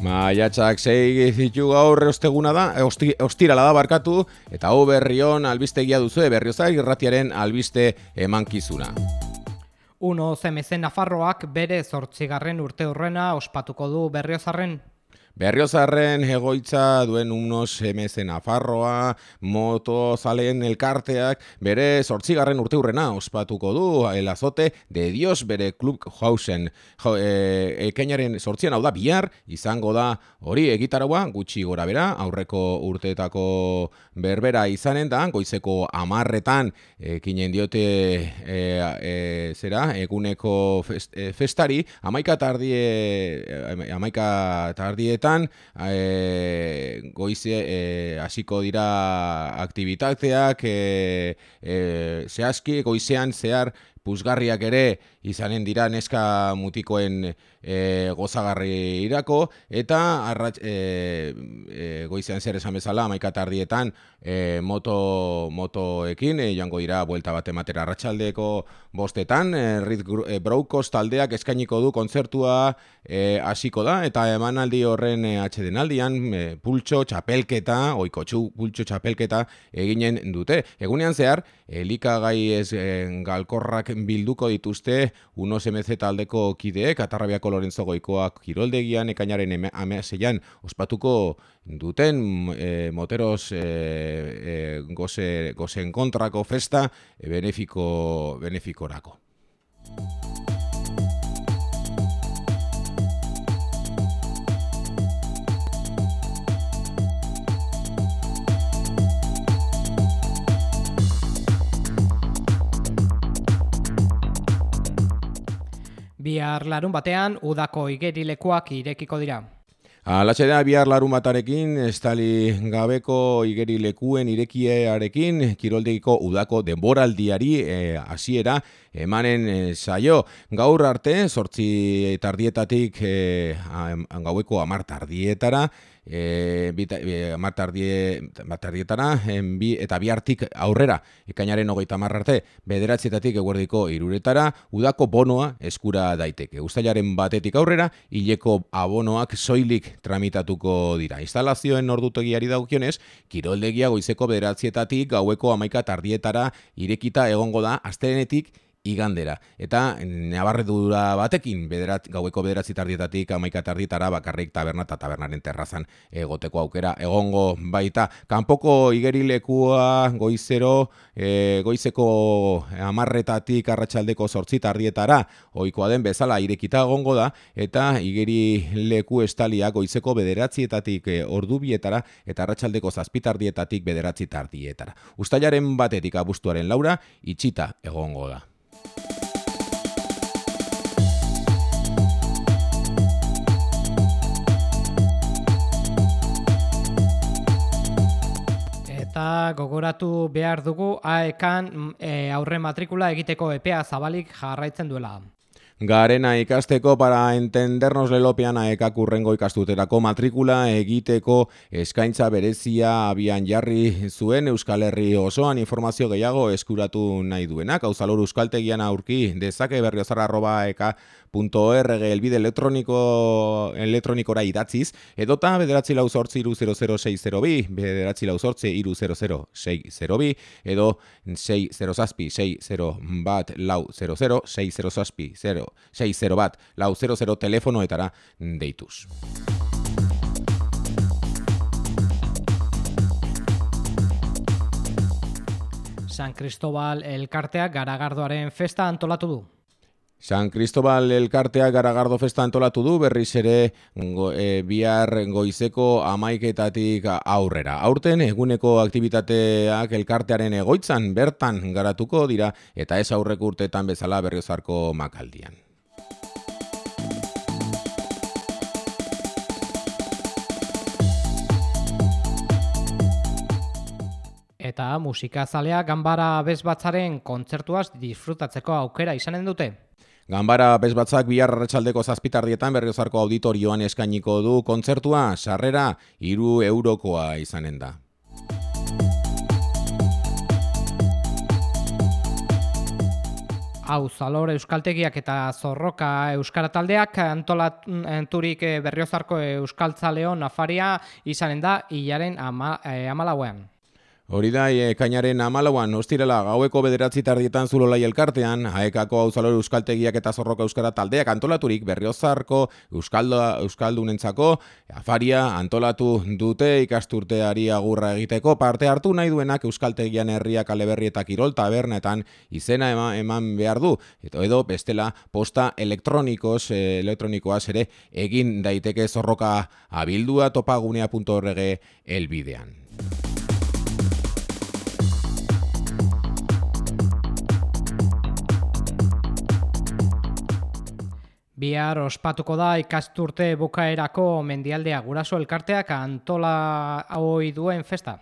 Maiatxak zei zitu gaur osteguna da, osti, ostirala da barkatu, eta hau berrion albistegia duzu, berriozak irratiaren albiste emankizuna. Uno zemezen Nafarroak bere zortzigarren urte horrena ospatuko du berriozarren Berriozarren egoitza duen unos MS Nafarroa, moto zalen elkarteak, bere sortzigarren urte hurrena ospatuko du, el azote de Dios bere klub hausen. Jo, e, ekainaren sortzian hau da, bihar, izango da hori egitaragoa, gutxi gora bera, aurreko urteetako berbera izanen da, goizeko amarretan, ekinen diote e, e, zera, eguneko fest, e, festari, amaika tardie, amaika tardietan, e, goize e, hasiko dira aktivitateak e, e, zehazki goizean zehar puzgarriak ere izanen dira neska mutikoen e, gozagarri irako, eta arrat, e, e, goizean zer esan bezala, maika tardietan e, moto, motoekin, e, joango dira buelta bat ematera. Arratsaldeko bostetan, e, Rit e, taldeak eskainiko du kontzertua e, hasiko da, eta emanaldi horren e, atxeden aldian, e, pultxo, txapelketa, oiko txu, pultxo, txapelketa eginen dute. Egunean zehar, elikagai ez e, galkorrak bilduko dituzte, unos MZ taldeko kideek, atarrabiako Lorenzo Goikoak kiroldegian ekainaren ameseian ospatuko duten e, moteros e, e, goze, gozen kontrako festa e, benefiko, benefikorako. Bihar larun batean, udako igerilekuak irekiko dira. Alatxe da, bihar larun batarekin, estali gabeko igerilekuen irekiearekin, kiroldegiko udako denboraldiari eh, hasiera emanen e, saio. Gaur arte, sortzi tardietatik e, gaueko amar tardietara, e, bita, e, matardietara, bi, eta bihartik aurrera, ekainaren hogeita marrarte, bederatzietatik eguerdiko iruretara, udako bonoa eskura daiteke. Uztailaren batetik aurrera, hileko abonoak soilik tramitatuko dira. Instalazioen ordutegiari daukionez, kiroldegia goizeko bederatzietatik gaueko amaika tardietara irekita egongo da, asterenetik igandera. Eta nabarredura batekin, bederat, gaueko bederatzi tardietatik amaika tardietara bakarrik taberna eta tabernaren terrazan egoteko aukera egongo baita. Kanpoko igerilekua goizero, e, goizeko amarretatik arratsaldeko sortzi tardietara oikoa den bezala irekita egongo da, eta igerileku estalia goizeko bederatzietatik e, ordubietara eta arratsaldeko zazpitardietatik bederatzi tardietara. Uztailaren batetik abuztuaren laura, itxita egongo da. Gogoratu behar dugu AEKan e, aurre matrikula egiteko epea zabalik jarraitzen duela. Garena ikasteko para entendernos lelopean aekak urrengo ikastuterako matrikula egiteko eskaintza berezia abian jarri zuen Euskal Herri osoan informazio gehiago eskuratu nahi duenak. Hau zalor Euskaltegian aurki dezake berriozarra arroba eka .org elbide elektroniko elektronikora idatziz, edota bederatzi lau sortzi iru 00602, bederatzi lau sortzi iru 00602, edo 6 zazpi 6 bat lau 00, 6 zazpi 0 6-0 bat, lau 0-0 telefonoetara deituz. San Cristobal elkarteak garagardoaren festa antolatu du. San Cristobal elkartea garagardo festa antolatu du berriz ere go, e, bihar goizeko amaiketatik aurrera. Aurten eguneko aktivitateak elkartearen egoitzan bertan garatuko dira eta ez aurreko urteetan bezala berriozarko makaldian. Eta musikazalea ganbara bezbatzaren kontzertuaz disfrutatzeko aukera izanen dute. Ganbara bezbatzak bihar arratsaldeko zazpitardietan berriozarko auditorioan eskainiko du kontzertua, sarrera, iru eurokoa izanen da. Hau, Zalor Euskaltegiak eta Zorroka Euskara taldeak antolaturik berriozarko Euskaltzaleon afaria izanen da hilaren ama, e, amalauean. Hori da, e, kainaren amalauan, ostirela, gaueko bederatzi tardietan zulolai elkartean, haekako hauzalor euskaltegiak eta zorroka euskara taldeak antolaturik berriozarko euskaldo, euskaldunentzako afaria antolatu dute ikasturteari agurra egiteko parte hartu nahi duenak euskaltegian herriak aleberri eta kirol tabernetan izena eman, eman behar du. Eta edo, bestela, posta elektronikos, e, elektronikoaz ere egin daiteke zorroka abildua topagunea.org elbidean. Bihar ospatuko da ikasturte bukaerako mendialdea guraso elkarteak antola hoi duen festa.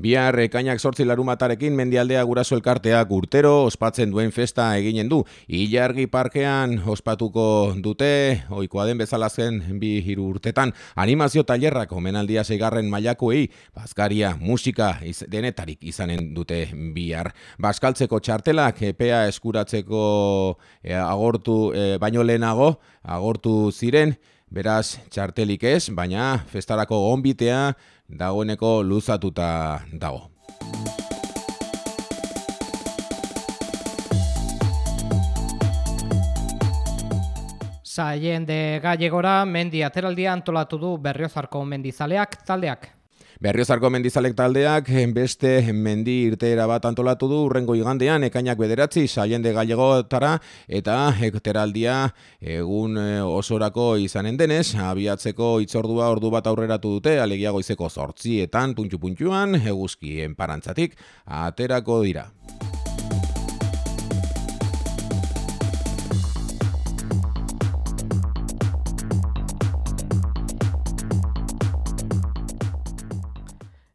Bihar ekainak sortzi larumatarekin mendialdea guraso elkarteak urtero ospatzen duen festa eginen du. Ilargi parkean ospatuko dute, oikoa den bezala zen bi hiru urtetan, animazio tailerrak omenaldia zeigarren mailakoei, bazkaria, musika iz, denetarik izanen dute bihar. Baskaltzeko txartelak epea eskuratzeko e, agortu e, baino lehenago, agortu ziren, Beraz, txartelik ez, baina festarako onbitea dagoeneko luzatuta dago. Zaien de gallegora mendi ateraldia antolatu du berriozarko mendizaleak taldeak. Berriozarko mendizalek taldeak beste mendi irteera bat antolatu du urrengo igandean ekainak bederatzi saiende gallegotara eta ekteraldia egun eh, osorako izanen denez abiatzeko itzordua ordu bat aurreratu dute alegia goizeko zortzietan puntxu-puntxuan eguzkien parantzatik aterako dira.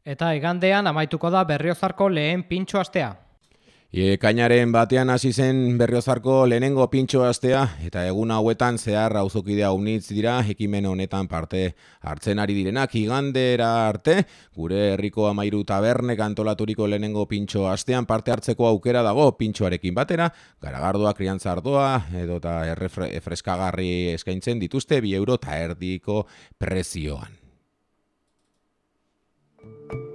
Eta egandean amaituko da berriozarko lehen pintxo astea. E, kainaren batean hasi zen berriozarko lehenengo pintxo astea eta egun hauetan zehar auzokidea unitz dira ekimen honetan parte hartzen ari direnak igandera arte gure herriko amairu tabernek antolaturiko lehenengo pintxo astean parte hartzeko aukera dago pintxoarekin batera garagardoa kriantza ardoa edo eta errefreskagarri eskaintzen dituzte bi euro eta erdiko prezioan. Eta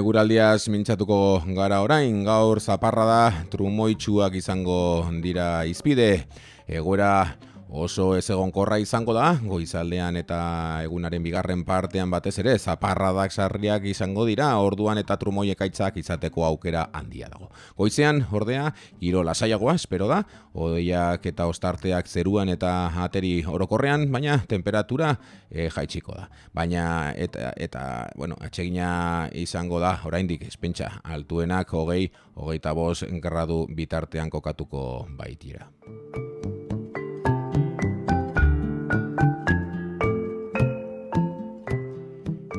eguraldiaz mintzatuko gara orain, gaur zaparra da trumoitsuak izango dira izpide. Egura oso ez egonkorra izango da, goizaldean eta egunaren bigarren partean batez ere, zaparradak sarriak izango dira, orduan eta trumoiekaitzak izateko aukera handia dago. Goizean, ordea, giro lasaiagoa, espero da, odeiak eta ostarteak zeruan eta ateri orokorrean, baina temperatura e, jaitsiko da. Baina, eta, eta bueno, atsegina izango da, oraindik espentsa, altuenak hogei, hogeita bos gradu bitartean kokatuko baitira.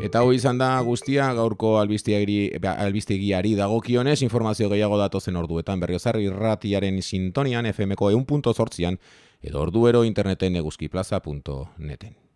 Eta hoi izan da guztia gaurko albistegiari dagokionez informazio gehiago datozen orduetan berriozarri irratiaren sintonian FMko eun punto edo orduero interneten eguzkiplaza.neten.